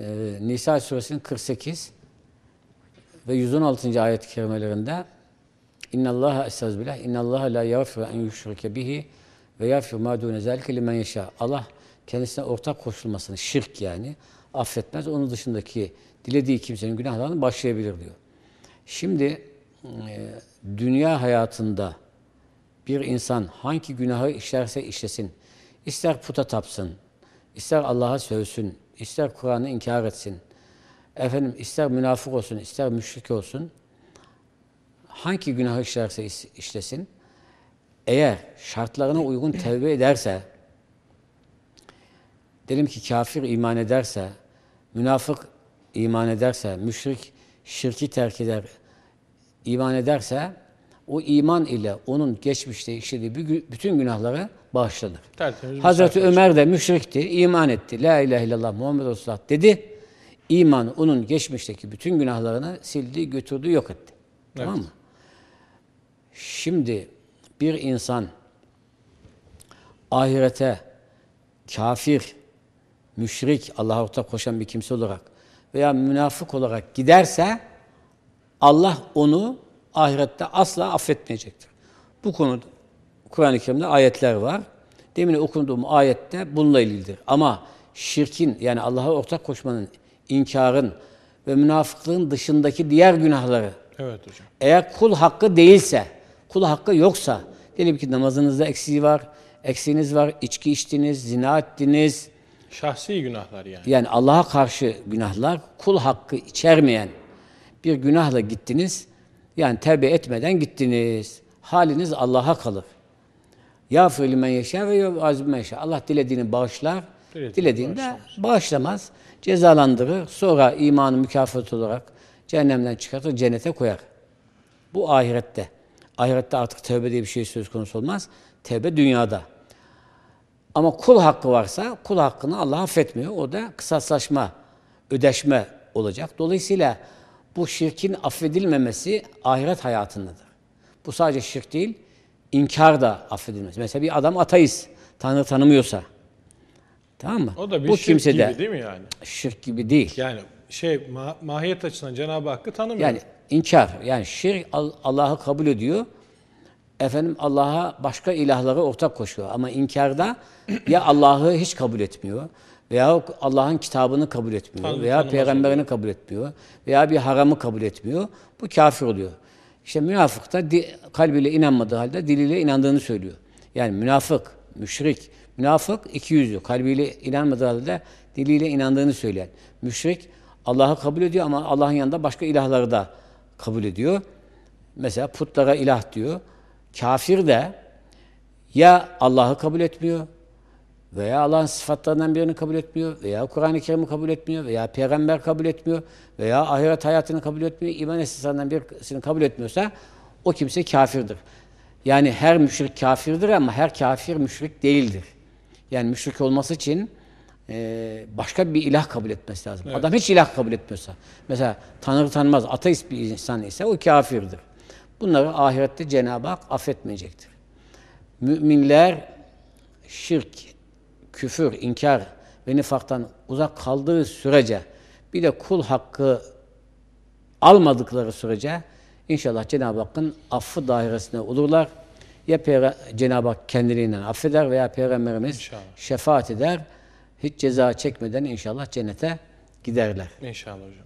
e, Nisa suresinin 48 ve 116. ayet-i kerimelerinde İnna Allah estağfirullah İnna Allah la yaghfiru en yushrike bihi ve yaghfiru ma dune zalike limen yasha. Allah kendisine ortak koşulmasını şirk yani affetmez. Onun dışındaki dilediği kimsenin günahlarını başlayabilir diyor. Şimdi e, dünya hayatında bir insan hangi günahı işlerse işlesin, ister puta tapsın, ister Allah'a sövsün, ister Kur'an'ı inkar etsin, efendim ister münafık olsun, ister müşrik olsun, hangi günahı işlerse işlesin, eğer şartlarına uygun tevbe ederse, diyelim ki kafir iman ederse, münafık iman ederse, müşrik şirki terk eder, iman ederse, o iman ile onun geçmişte işlediği bütün günahları bağışlanır. Tertemiz Hazreti Ömer de müşrikti, iman etti. La ilahe illallah Muhammed Resulullah dedi. İman onun geçmişteki bütün günahlarını sildi, götürdü, yok etti. Tamam mı? Şimdi bir insan ahirete kafir, müşrik, Allah'a ortak koşan bir kimse olarak veya münafık olarak giderse Allah onu ahirette asla affetmeyecektir. Bu konuda Kur'an-ı Kerim'de ayetler var. Demin okuduğum ayette bununla ilgilidir. Ama şirkin yani Allah'a ortak koşmanın, inkarın ve münafıklığın dışındaki diğer günahları Evet hocam. eğer kul hakkı değilse, kul hakkı yoksa, diyelim ki namazınızda eksiği var, eksiğiniz var, içki içtiniz, zina ettiniz, Şahsi günahlar yani. yani Allah'a karşı günahlar, kul hakkı içermeyen bir günahla gittiniz, yani tevbe etmeden gittiniz. Haliniz Allah'a kalır. Ya limen yeşâ ve yu'azib yeşâ. Allah dilediğini bağışlar, Dilediğini dilediğini de bağışlamaz. bağışlamaz, cezalandırır. Sonra imanı mükafat olarak cehennemden çıkartır, cennete koyar. Bu ahirette. Ahirette artık tevbe diye bir şey söz konusu olmaz. Tevbe dünyada. Ama kul hakkı varsa kul hakkını Allah affetmiyor. O da kısaslaşma, ödeşme olacak. Dolayısıyla bu şirkin affedilmemesi ahiret hayatındadır. Bu sadece şirk değil, inkar da affedilmez. Mesela bir adam ateist, Tanrı tanımıyorsa. Tamam mı? O da bir bu şirk kimse gibi de değil mi yani? şirk gibi değil. Yani şey ma- mahiyet açısından Cenab-ı Hakk'ı tanımıyor. Yani inkar. Yani şirk Al- Allah'ı kabul ediyor. Efendim Allah'a başka ilahları ortak koşuyor. Ama inkarda ya Allah'ı hiç kabul etmiyor veya Allah'ın kitabını kabul etmiyor Tanrı veya peygamberini kabul etmiyor veya bir haramı kabul etmiyor. Bu kafir oluyor. İşte münafık da di- kalbiyle inanmadığı halde diliyle inandığını söylüyor. Yani münafık, müşrik, münafık iki yüzlü. Kalbiyle inanmadığı halde diliyle inandığını söyleyen. Müşrik Allah'ı kabul ediyor ama Allah'ın yanında başka ilahları da kabul ediyor. Mesela putlara ilah diyor. Kafir de ya Allah'ı kabul etmiyor veya Allah'ın sıfatlarından birini kabul etmiyor veya Kur'an-ı Kerim'i kabul etmiyor veya peygamber kabul etmiyor veya ahiret hayatını kabul etmiyor, iman esaslarından birisini kabul etmiyorsa o kimse kafirdir. Yani her müşrik kafirdir ama her kafir müşrik değildir. Yani müşrik olması için e, başka bir ilah kabul etmesi lazım. Adam hiç ilah kabul etmiyorsa, mesela Tanrı tanımaz, ateist bir insan ise o kafirdir. Bunları ahirette Cenab-ı Hak affetmeyecektir. Müminler şirk, küfür, inkar ve nifaktan uzak kaldığı sürece bir de kul hakkı almadıkları sürece inşallah Cenab-ı Hakk'ın affı dairesine olurlar. Ya Cenab-ı Hak kendiliğinden affeder veya Peygamberimiz İnşallah. şefaat eder. Hiç ceza çekmeden inşallah cennete giderler. İnşallah hocam.